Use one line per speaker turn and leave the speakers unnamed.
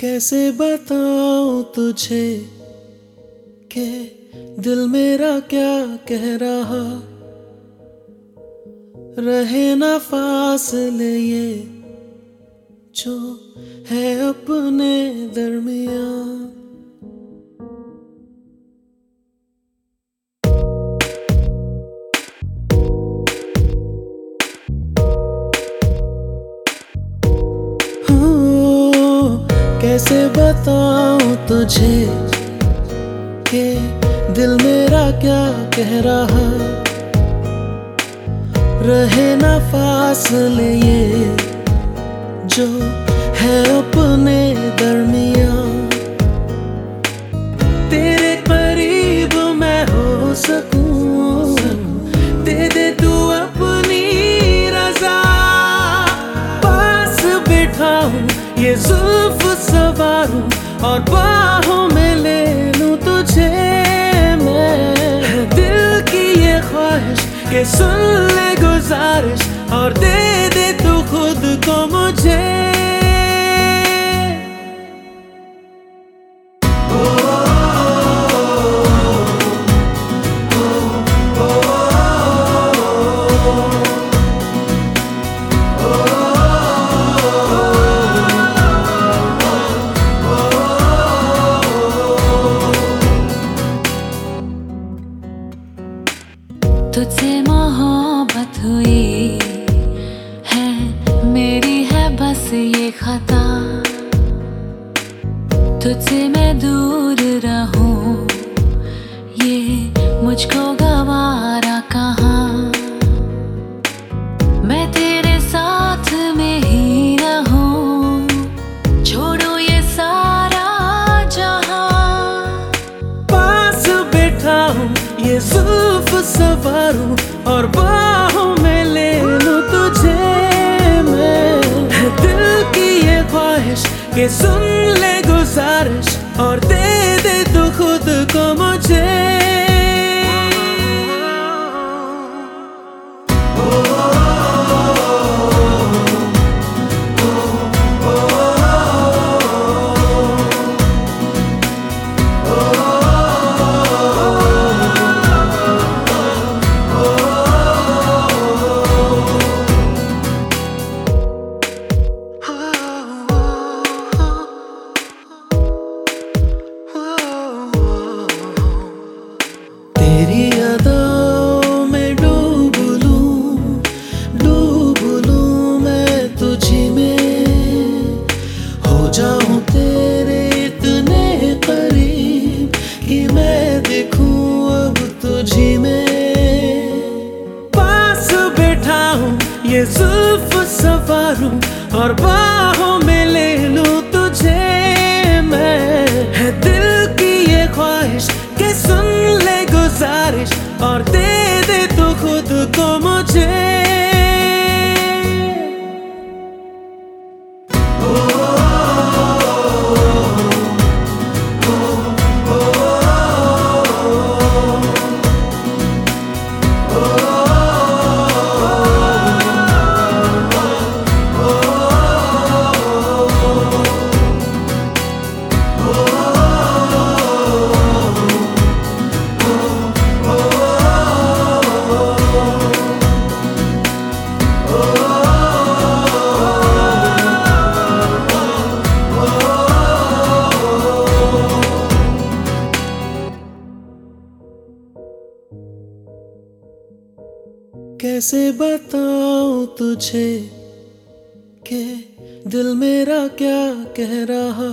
कैसे बताऊँ तुझे? के दिल मेरा क्या कह रहा? रहे ना फासले ये जो है अपने दरमिया कैसे बताऊँ तुझे के दिल मेरा क्या कह रहा। रहे ना फासले ये जो है अपने दरमिया तेरे करीब मैं हो सकूँ, दे दे तू अपनी रजा। पास बैठा हूँ, ये जुल्फ सवारूं और बाहों में ले लूँ तुझे मैं। दिल की ये ख्वाहिश के सुन ले गुजारिश और दे दे तू खुद को मुझे।
तुझसे ये खता। तुझसे मैं दूर रहूँ। ये मुझको गवारा कहाँ। मैं तेरे साथ में ही रहूँ। छोड़ो ये सारा जहाँ।
पास बैठा हूँ, ये जुल्फ सवारूं और बाहों सुन ले गुजारिश और दे हूँ ये जुल्फ सवारूं और बाहों में ले लूँ तुझे मैं। कैसे बताऊँ तुझे के दिल मेरा क्या कह रहा